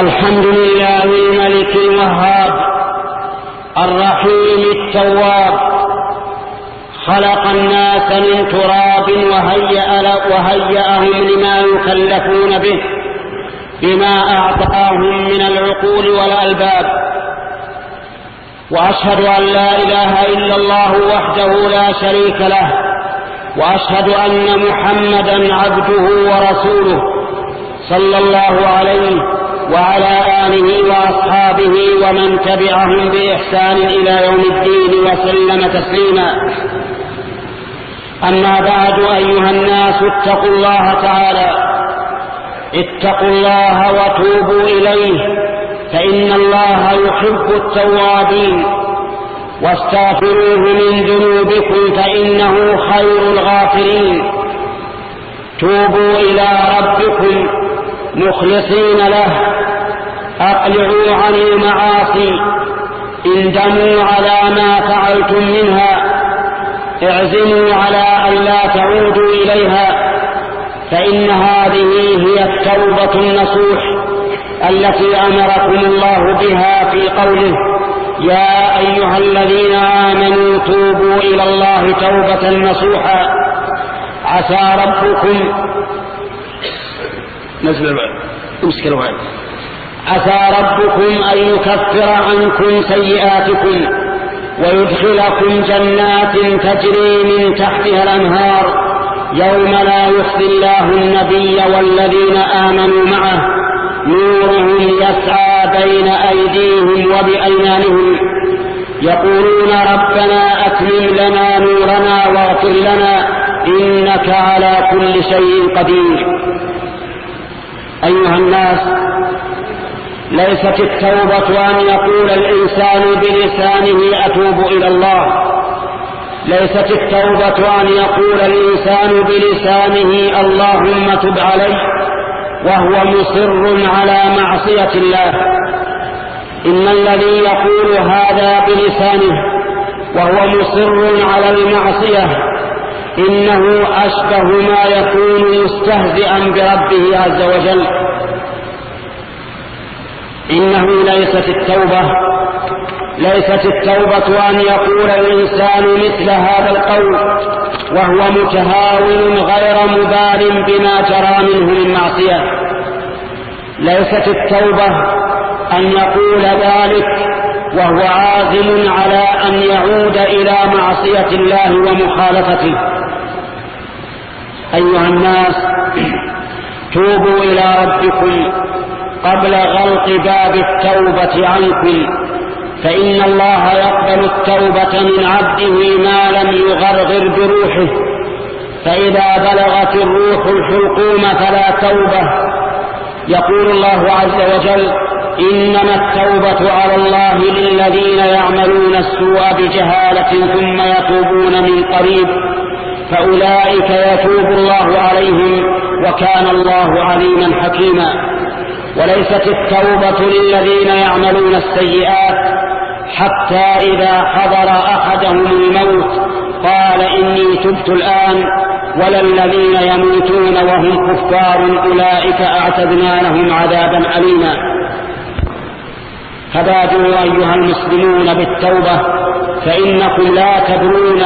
الحمد لله الملك الوهاب الرحيم التواب. خلق الناس من تراب وهيأ وهيأهم لما يكلفون به بما أعطاهم من العقول والألباب. وأشهد أن لا إله إلا الله وحده لا شريك له وأشهد أن محمدا عبده ورسوله صلى الله عليه وعلى آله وأصحابه ومن تبعهم بإحسان إلى يوم الدين وسلم تسليما. أما بعد أيها الناس اتقوا الله تعالى. اتقوا الله وتوبوا إليه فإن الله يحب التوابين. واستغفروه من ذنوبكم فإنه خير الغافرين. توبوا إلى ربكم مخلصين له. أقلعوا عن المعاصي. اندموا على ما فعلتم منها اعزموا على أن لا تعودوا إليها فإن هذه هي التوبة النصوح التي أمركم الله بها في قوله يا أيها الذين آمنوا توبوا إلى الله توبة نصوحا. عسى ربكم نزل امسك الوعد عسى ربكم أن يكفر عنكم سيئاتكم ويدخلكم جنات تجري من تحتها الأنهار يوم لا يخزي الله النبي والذين آمنوا معه نورهم يسعى بين أيديهم وبأيمانهم يقولون ربنا أتمم لنا نورنا واغفر لنا إنك على كل شيء قدير. أيها الناس ليست التوبة أن يقول الإنسان بلسانه أتوب إلى الله. ليست التوبة أن يقول الإنسان بلسانه اللهم تب علي وهو مصر على معصية الله. إن الذي يقول هذا بلسانه وهو مصر على المعصية إنه أشبه ما يكون مستهزئا بربه عز وجل. إنه ليست التوبة ليست التوبة أن يقول الإنسان مثل هذا القول وهو متهاون غير مبال بما جرى منه من معصية. ليست التوبة أن يقول ذلك وهو عازم على أن يعود إلى معصية الله ومخالفته. أيها الناس توبوا إلى ربكم قبل غلق باب التوبة عنكم فإن الله يقبل التوبة من عبده ما لم يغرغر بروحه فإذا بلغت الروح الحلقوم فلا توبة. يقول الله عز وجل إنما التوبة على الله للذين يعملون السوء بجهالة ثم يتوبون من قريب فأولئك يتوب الله عليهم وكان الله عليما حكيما. وليست التوبة للذين يعملون السيئات حتى إذا حضر أحدهم الموت قال إني تبت الآن ولا الذين يموتون وهم كفار أولئك أعتدنا لهم عذابا أليما. فبادروا أيها المسلمون بالتوبة فإنكم لا تدرون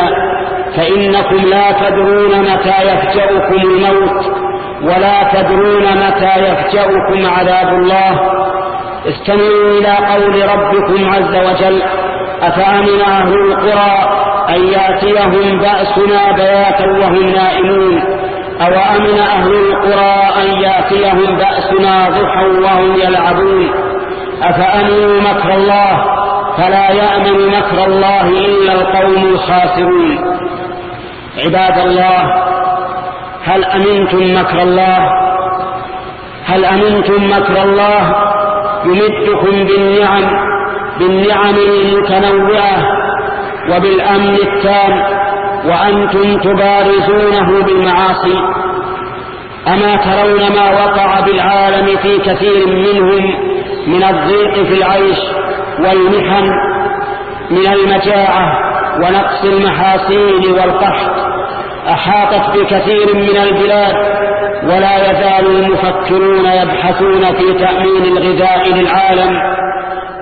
فإنكم لا تدرون متى يفجأكم الموت. ولا تدرون متى يفجأكم عذاب الله. استمعوا إلى قول ربكم عز وجل أفأمن أهل القرى أن يأتيهم بأسنا بياتا وهم نائمون؟ أو أمن أهل القرى أن يأتيهم بأسنا ضحى وهم يلعبون؟ أفأمنوا مكر الله؟ فلا يأمن مكر الله إلا القوم الخاسرون. عباد الله هل أمنتم مكر الله؟ هل أمنتم مكر الله؟ يمدكم بالنعم بالنعم المتنوعة وبالأمن التام وأنتم تبارزونه بالمعاصي. أما ترون ما وقع بالعالم في كثير منهم من الضيق في العيش والمحن من المجاعة ونقص المحاصيل والقحط أحاطت بكثير من البلاد ولا يزال المفكرون يبحثون في تأمين الغذاء للعالم.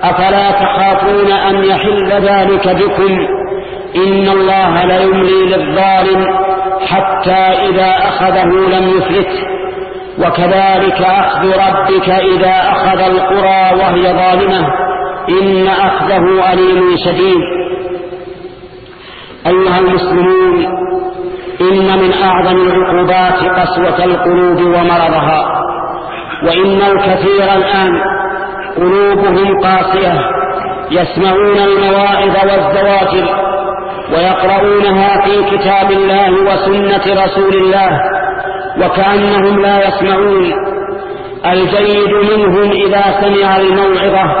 أفلا تخافون أن يحل ذلك بكم؟ إن الله ليملي للظالم حتى إذا أخذه لم يفلته وكذلك أخذ ربك إذا أخذ القرى وهي ظالمة. إن أخذه أليم شديد. أيها المسلمون إن من أعظم العقوبات قسوة القلوب ومرضها. وإن الكثير الآن قلوبهم قاسية يسمعون المواعظ والزواجر ويقرؤونها في كتاب الله وسنة رسول الله وكأنهم لا يسمعون. الجيد منهم إذا سمع الموعظة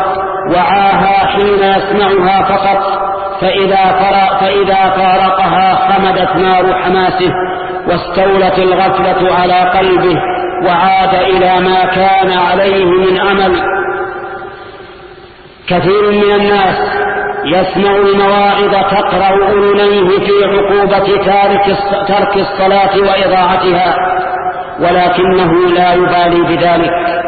وعاها حين يسمعها فقط. فإذا, فإذا فارقها خمدت نار حماسه واستولت الغفلة على قلبه وعاد إلى ما كان عليه من أمل. كثير من الناس يسمع المواعظ تقرأ أذنيه في عقوبة ترك الصلاة وإضاعتها ولكنه لا يبالي بذلك.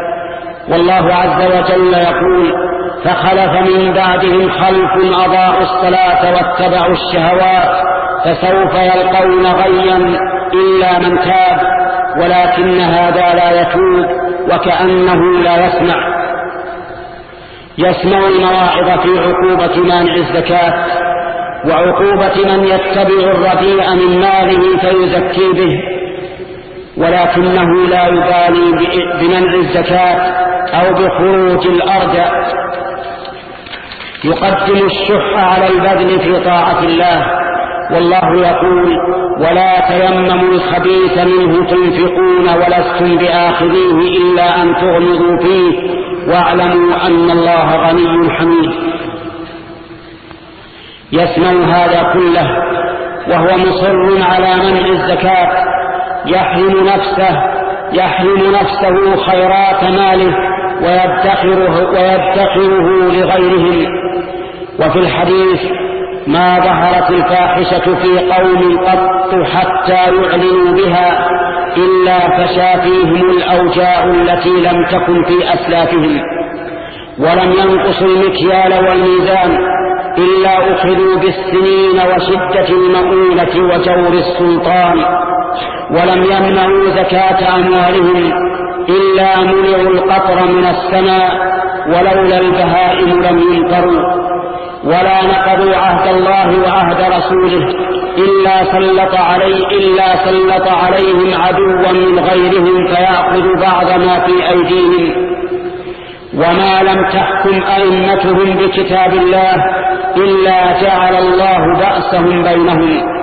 والله عز وجل يقول فخلف من بعدهم خلف أضاعوا الصلاة واتبعوا الشهوات فسوف يلقون غيا إلا من تاب ولكن هذا لا يتوب وكأنه لا يسمع. يسمع المواعظ في عقوبة مانع الزكاة وعقوبة من يتبع الرديء من ماله فيزكي به ولكنه لا يبالي بمنع الزكاة أو بخروج الأرض يقدم الشح على البذل في طاعة الله. والله يقول ولا تيمموا الخبيث منه تنفقون ولستم بآخذيه إلا أن تغمضوا فيه واعلموا أن الله غني حميد. يسمع هذا كله وهو مصر على منع الزكاة. يحرم نفسه يحرم نفسه خيرات ماله ويدخره, ويدخره لغيرهم. وفي الحديث ما ظهرت الفاحشة في قوم قط حتى يعلنوا بها إلا فشا فيهم الأوجاع التي لم تكن في أسلافهم. ولم ينقصوا المكيال والميزان إلا أخذوا بالسنين وشدة المؤونة وجور السلطان. ولم يمنعوا زكاة أموالهم إلا منعوا القطر من السماء ولولا البهائم لم يمطروا ولا نقضوا عهد الله وعهد رسوله إلا سلط علي إلا سلط عليهم عدوا من غيرهم فيأخذ بعض ما في أيديهم. وما لم تحكم أئمتهم بكتاب الله إلا جعل الله بأسهم بينهم.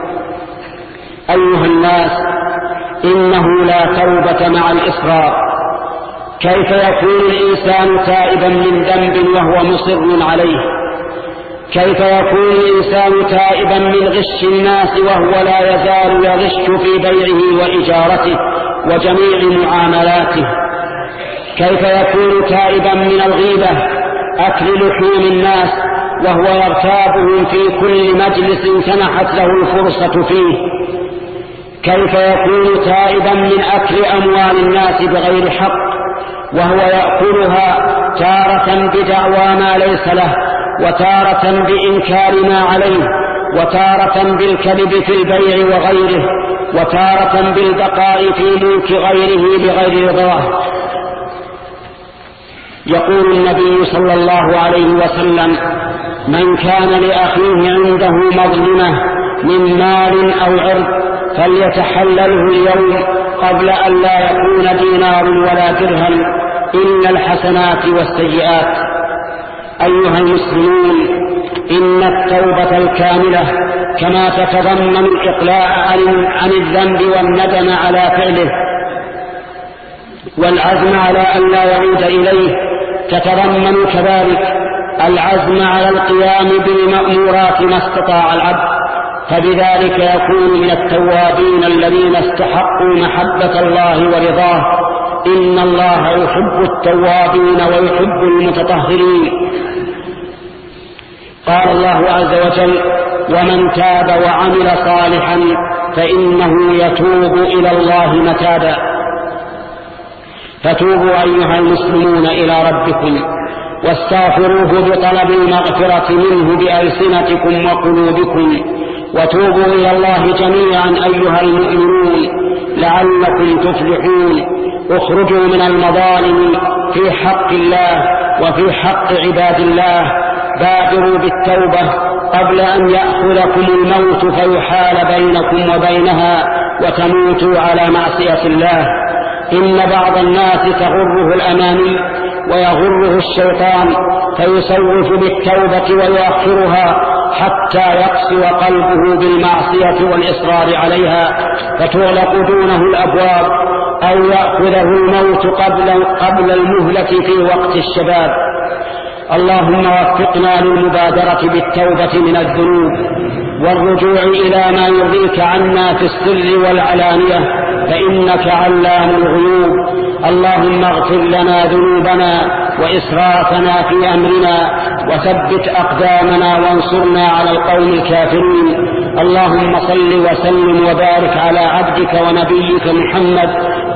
أيها الناس إنه لا توبة مع الإصرار كيف يكون الإنسان تائبا من ذنب وهو مصر عليه؟ كيف يكون الإنسان تائبا من غش الناس وهو لا يزال يغش في بيعه وإجارته وجميع معاملاته؟ كيف يكون تائبا من الغيبة أكل لحوم الناس وهو يرتابهم في كل مجلس سنحت له الفرصة فيه؟ كيف يكون تائبا من أكل أموال الناس بغير حق وهو يأكلها تارة بدعوى ما ليس له وتارة بإنكار ما عليه وتارة بالكذب في البيع وغيره وتارة بالبقاء في ملك غيره بغير رضاه يقول النبي صلى الله عليه وسلم من كان لأخيه عنده مظلمة من مال أو عرض فليتحلله اليوم قبل أن لا يكون دينار ولا درهم. إن الحسنات والسيئات أيها المسلمون إن التوبة الكاملة كما تتضمن الإقلاع عن الذنب والندم على فعله والعزم على أن لا يعود إليه تتضمن كذلك العزم على القيام بالمأمورات ما استطاع العبد فبذلك يكون من التوابين الذين استحقوا محبة الله ورضاه. إن الله يحب التوابين ويحب المتطهرين. قال الله عز وجل ومن تاب وعمل صالحا فإنه يتوب إلى الله متابا. فتوبوا أيها المسلمون إلى ربكم واستغفروه بطلب المغفرة منه بألسنتكم وقلوبكم وتوبوا إلى الله جميعا أيها المؤمنون لعلكم تفلحون. اخرجوا من المظالم في حق الله وفي حق عباد الله بادروا بالتوبة قبل أن يأخذكم الموت فيحال بينكم وبينها وتموتوا على معصية الله. إن بعض الناس تغره الأماني ويغره الشيطان فيسوف بالتوبة ويؤخرها حتى يقسو قلبه بالمعصية والإصرار عليها فتغلق دونه الأبواب أو يأخذه الموت قبل, قبل المهلة في وقت الشباب. اللهم وفقنا للمبادرة بالتوبة من الذنوب والرجوع إلى ما يرضيك عنا في السر والعلانية فإنك علام الغيوب. اللهم اغفر لنا ذنوبنا وإسرافنا في أمرنا وثبت أقدامنا وانصرنا على القوم الكافرين. اللهم صل وسلم وبارك على عبدك ونبيك محمد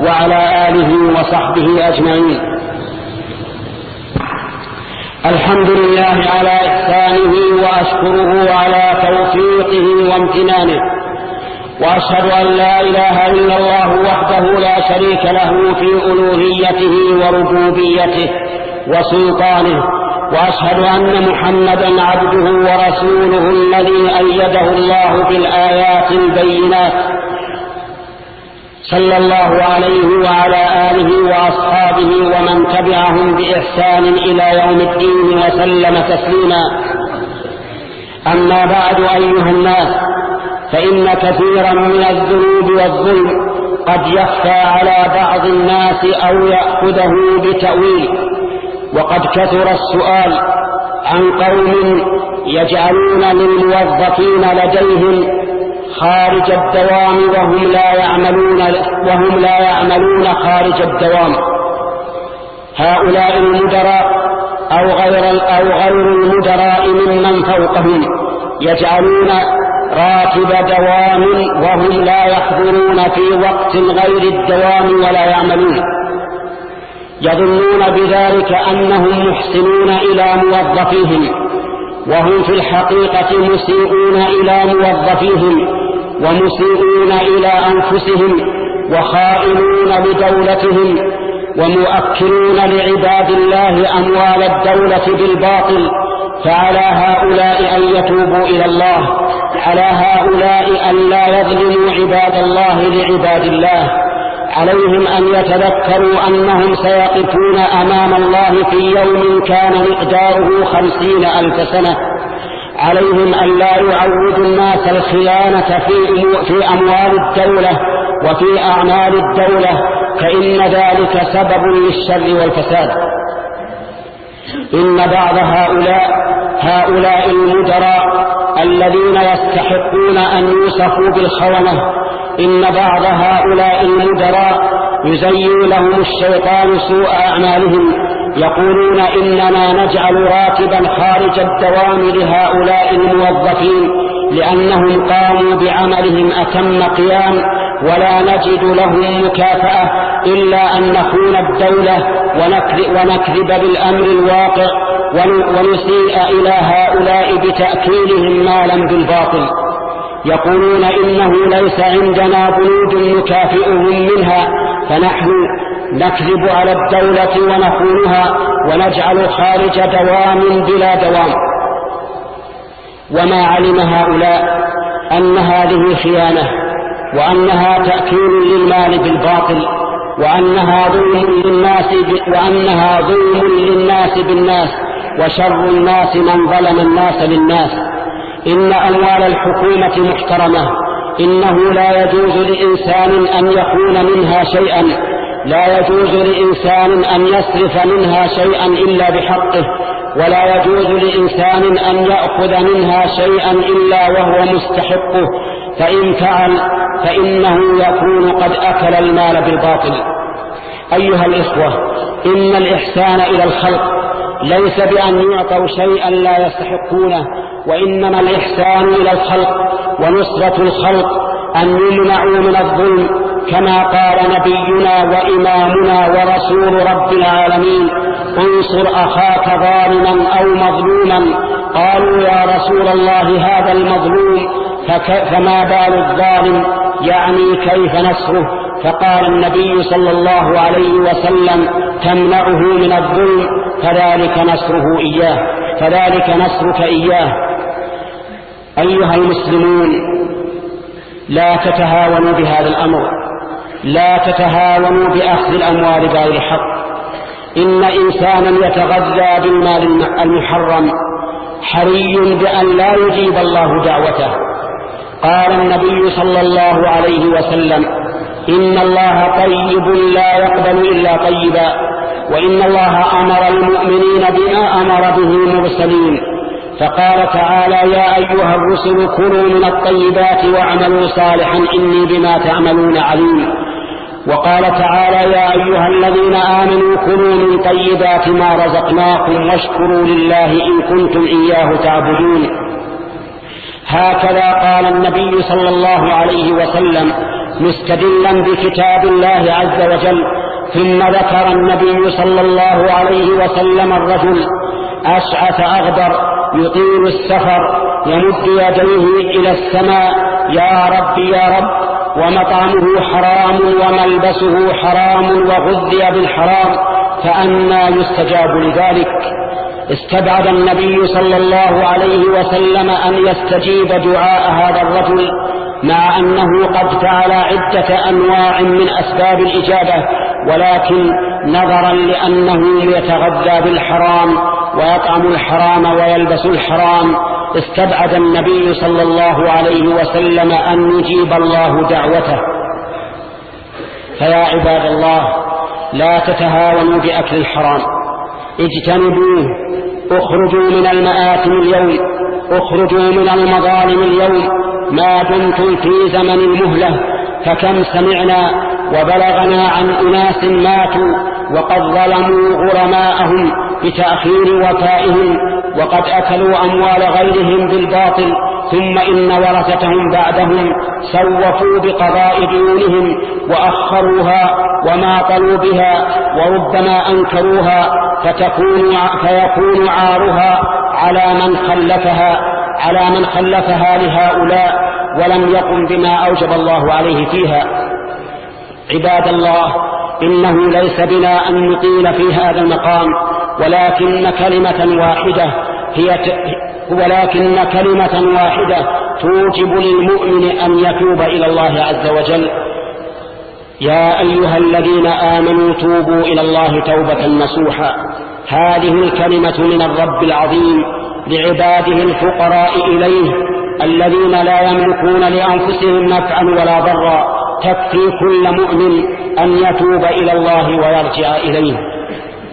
وعلى آله وصحبه أجمعين. الحمد لله على إحسانه وأشكره على توفيقه وامتنانه. وأشهد أن لا إله إلا الله وحده لا شريك له في ألوهيته وربوبيته وسلطانه. وأشهد أن محمدا عبده ورسوله الذي أيده الله بالآيات البينات صلى الله عليه وعلى آله وأصحابه ومن تبعهم بإحسان إلى يوم الدين وسلم تسليما. أما بعد أيها الناس فإن كثيرا من الذنوب والظلم قد يخفى على بعض الناس أو يأخذه بتأويل. وقد كثر السؤال عن قوم يجعلون للموظفين لديهم خارج الدوام وهم لا يعملون وهم لا يعملون خارج الدوام. هؤلاء المدراء أو غير أو غير المدراء ممن فوقهم يجعلون راتب دوام وهم لا يحضرون في وقت غير الدوام ولا يعملون. يظنون بذلك أنهم محسنون إلى موظفيهم وهم في الحقيقة مسيئون إلى موظفيهم. ومسيئون إلى أنفسهم وخائنون لدولتهم ومؤكلون لعباد الله أموال الدولة بالباطل فعلى هؤلاء أن يتوبوا إلى الله على هؤلاء أن لا يظلموا عباد الله لعباد الله. عليهم أن يتذكروا أنهم سيقفون أمام الله في يوم كان مقداره خمسين ألف سنة. عليهم أن لا يعودوا الناس الخيانة في, في أموال الدولة وفي أعمال الدولة فإن ذلك سبب للشر والفساد. إن بعض هؤلاء هؤلاء المدراء الذين يستحقون أن يوصفوا بالخونة إن بعض هؤلاء المدراء يزين لهم الشيطان سوء أعمالهم. يقولون إننا نجعل راتبا خارج الدوام لهؤلاء الموظفين لأنهم قاموا بعملهم أتم قيام ولا نجد لهم مكافأة إلا أن نخون الدولة ونكذب بالأمر الواقع ونسيء إلى هؤلاء بتأكيلهم مالا بالباطل. يقولون إنه ليس عندنا بنود نكافئهم منها فنحن نكذب على الدولة ونخونها ونجعل خارج دوام بلا دوام. وما علم هؤلاء أن هذه خيانة وأنها تأكيل للمال بالباطل وأنها ظلم للناس وأنها ظلم للناس بالناس وشر الناس من ظلم الناس للناس. إن أموال الحكومة محترمة إنه لا يجوز لإنسان أن يخون منها شيئا. لا يجوز لإنسان أن يصرف منها شيئا إلا بحقه ولا يجوز لإنسان أن يأخذ منها شيئا إلا وهو مستحقه فإن فعل فإنه يكون قد أكل المال بالباطل. أيها الإخوة إن الإحسان إلى الخلق ليس بأن يعطوا شيئا لا يستحقونه وإنما الإحسان إلى الخلق ونصرة الخلق أن يمنعوا من الظلم كما قال نبينا وإمامنا ورسول رب العالمين انصر أخاك ظالما أو مظلوما. قالوا يا رسول الله هذا المظلوم فما بال الظالم؟ يعني كيف نصره؟ فقال النبي صلى الله عليه وسلم تمنعه من الظلم فذلك نصره إياه فذلك نصرك إياه. أيها المسلمون لا تتهاونوا بهذا الأمر. لا تتهاونوا بأخذ الأموال بغير حق. إن إنسانا يتغذى بالمال المحرم حري بأن لا يجيب الله دعوته. قال النبي صلى الله عليه وسلم إن الله طيب لا يقبل إلا طيبا وإن الله أمر المؤمنين بما أمر به المرسلين. فقال تعالى يا أيها الرسل كلوا من الطيبات واعملوا صالحا إني بما تعملون عليم. وقال تعالى يا أيها الذين آمنوا كلوا من طيبات ما رزقناكم واشكروا لله إن كنتم إياه تعبدون. هكذا قال النبي صلى الله عليه وسلم مستدلا بكتاب الله عز وجل ثم ذكر النبي صلى الله عليه وسلم الرجل أشعث أغبر يطيل السفر يمد يديه إلى السماء يا رب يا رب ومطعمه حرام وملبسه حرام وغذي بالحرام فأنا يستجاب لذلك. استبعد النبي صلى الله عليه وسلم أن يستجيب دعاء هذا الرجل مع أنه قد فعل عدة أنواع من أسباب الإجابة ولكن نظرا لأنه يتغذى بالحرام ويطعم الحرام ويلبس الحرام استبعد النبي صلى الله عليه وسلم أن يجيب الله دعوته. فيا عباد الله لا تتهاونوا بأكل الحرام. اجتنبوه. اخرجوا من المآثم اليوم. اخرجوا من المظالم اليوم. ما دمتم في زمن المهلة. فكم سمعنا وبلغنا عن أناس ماتوا وقد ظلموا غرماءهم بتأخير وفائهم. وقد أكلوا أموال غيرهم بالباطل ثم إن ورثتهم بعدهم سوفوا بقضاء ديونهم وأخروها وماطلوا بها وربما أنكروها فتكون فيكون عارها على من خلفها على من خلفها لهؤلاء ولم يقم بما أوجب الله عليه فيها. عباد الله إنه ليس بنا أن نطيل في هذا المقام ولكن كلمة واحدة هي. ولكن كلمة واحدة توجب للمؤمن أن يتوب إلى الله عز وجل. يا أيها الذين آمنوا توبوا إلى الله توبة نصوحا. هذه الكلمة من الرب العظيم لعباده الفقراء إليه الذين لا يملكون لأنفسهم نفعا ولا ضرا. تكفي كل مؤمن أن يتوب إلى الله ويرجع إليه.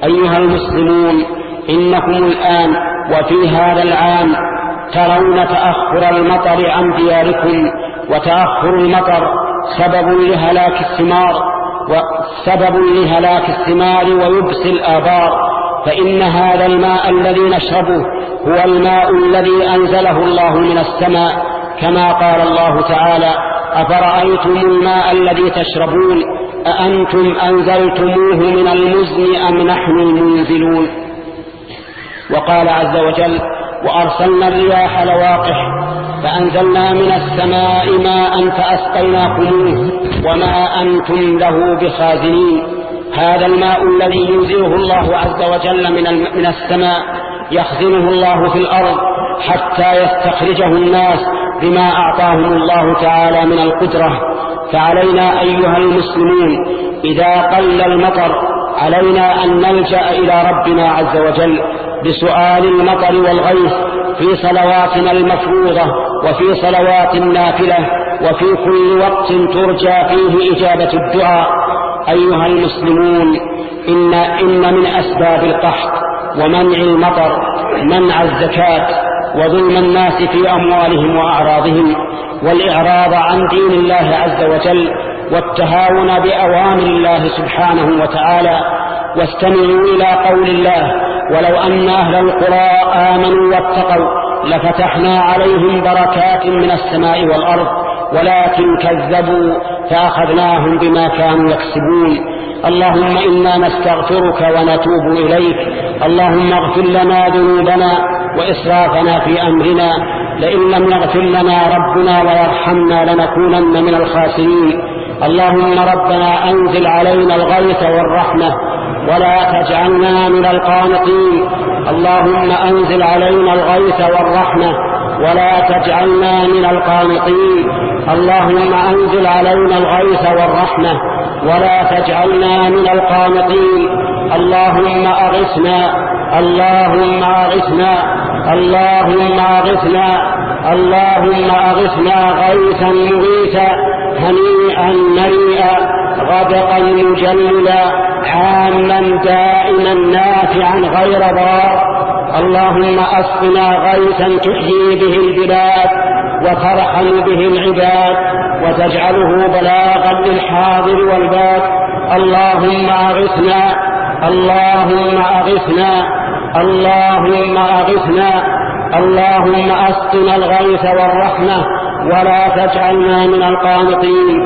أيها المسلمون إنكم الآن وفي هذا العام ترون تأخر المطر عن دياركم وتأخر المطر سبب لهلاك الثمار وسبب لهلاك الثمار ويبس الآبار. فإن هذا الماء الذي نشربه هو الماء الذي أنزله الله من السماء. كما قال الله تعالى أفرأيتم الماء الذي تشربون أأنتم أنزلتموه من المزن أم نحن المنزلون؟ وقال عز وجل وأرسلنا الرياح لواقح فأنزلنا من السماء ماء فأسقيناكموه وما أنتم له بخازنين. هذا الماء الذي ينزله الله عز وجل من من السماء يخزنه الله في الأرض حتى يستخرجه الناس بما أعطاهم الله تعالى من القدرة. فعلينا أيها المسلمون إذا قل المطر علينا أن نلجأ إلى ربنا عز وجل بسؤال المطر والغيث في صلواتنا المفروضة وفي صلوات النافلة وفي كل وقت ترجى فيه إجابة الدعاء. أيها المسلمون إن, إن من أسباب القحط ومنع المطر منع الزكاة وظلم الناس في أموالهم وأعراضهم والإعراض عن دين الله عز وجل والتهاون بأوامر الله سبحانه وتعالى. واستمعوا إلى قول الله ولو أن أهل القرى آمنوا واتقوا لفتحنا عليهم بركات من السماء والأرض ولكن كذبوا فأخذناهم بما كانوا يكسبون. اللهم إنا نستغفرك ونتوب إليك. اللهم اغفر لنا ذنوبنا وإسرافنا في أمرنا. لئن لم يغفر لنا ربنا ويرحمنا لنكونن من الخاسرين. اللهم ربنا أنزل علينا الغيث والرحمة ولا تجعلنا من القانطين. اللهم أنزل علينا الغيث والرحمة ولا تجعلنا من القانطين. اللهم أنزل علينا الغيث والرحمة ولا تجعلنا من القانطين. اللهم أغثنا اللهم أغثنا اللهم أغثنا اللهم أغثنا غيثا مغيثا. هنيئا مريئا غدقا مجللا عاما دائما نافعا غير ضار. اللهم أسقنا غيثا تحيي به البلاد وترحم به العباد وتجعله بلاغا للحاضر والباد. اللهم أغثنا اللهم أغثنا اللهم أغثنا اللهم أسقنا الغيث والرحمة ولا تجعلنا من القانطين.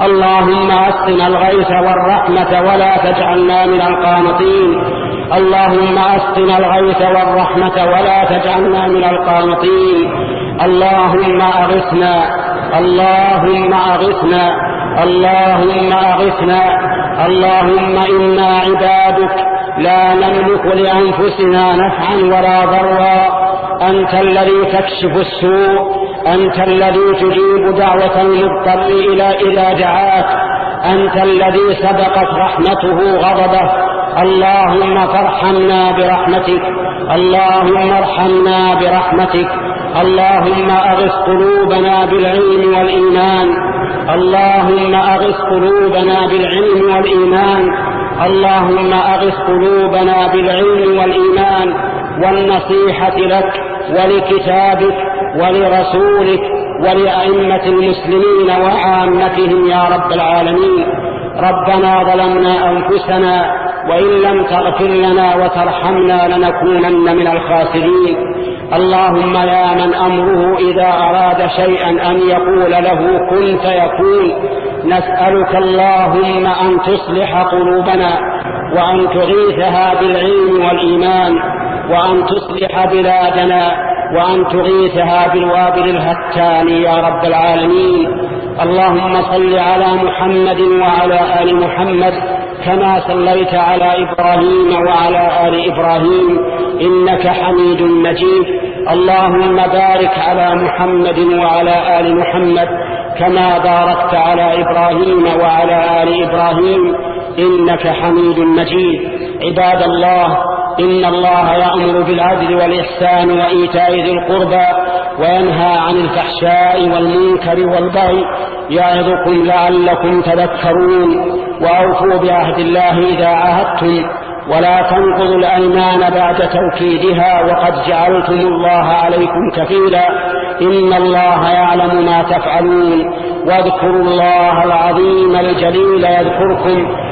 اللهم أسقنا الغيث والرحمة ولا تجعلنا من القانطين. اللهم أسقنا الغيث والرحمة ولا تجعلنا من القانطين. اللهم أغثنا اللهم أغثنا اللهم أغثنا اللهم إنا عبادك. لا نملك لأنفسنا نفعا ولا ضرا. أنت الذي تكشف السوء. أنت الذي تجيب دعوة المضطر إلى إذا دعاك. أنت الذي سبقت رحمته غضبه. اللهم فارحمنا برحمتك. اللهم ارحمنا برحمتك. اللهم أغث قلوبنا بالعلم والإيمان. اللهم أغث قلوبنا بالعلم والإيمان. اللهم أغث قلوبنا بالعلم والإيمان. والنصيحة لك ولكتابك ولرسولك ولأئمة المسلمين وعامتهم يا رب العالمين. ربنا ظلمنا أنفسنا وإن لم تغفر لنا وترحمنا لنكونن من الخاسرين. اللهم يا من أمره إذا أراد شيئا أن يقول له كن فيكون. نسألك اللهم أن تصلح قلوبنا وأن تغيثها بالعلم والإيمان وأن تصلح بلادنا وأن تغيثها بالوابل الهتان يا رب العالمين. اللهم صل على محمد وعلى آل محمد كما صليت على إبراهيم وعلى آل إبراهيم إنك حميد مجيد. اللهم بارك على محمد وعلى آل محمد كما باركت على إبراهيم وعلى آل إبراهيم إنك حميد مجيد. عباد الله إن الله يأمر بالعدل والإحسان وإيتاء ذي القربى وينهى عن الفحشاء والمنكر والبغي يعظكم لعلكم تذكرون وأوفوا بعهد الله إذا عاهدتم ولا تنقضوا الأيمان بعد توكيدها وقد جعلتم الله عليكم كفيلا إن الله يعلم ما تفعلون واذكروا الله العظيم الجليل يذكركم